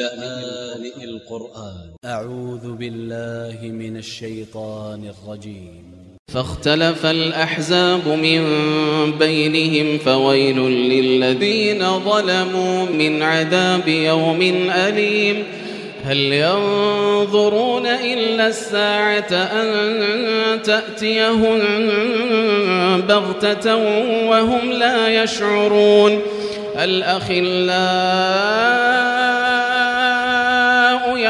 لآن القرآن. أ ع و ذ ب ا ل ل ه من ا ل ش ي ط ا ن ا ل ج ي م فاختلف الأحزاب من بينهم فويل للذين ظلموا من عذاب يوم أليم. هل ينظرون إلا الساعة أن تأتيهم بغتة وهم لا يشعرون؟ الأخلاء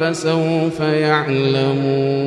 فسوف يعلمون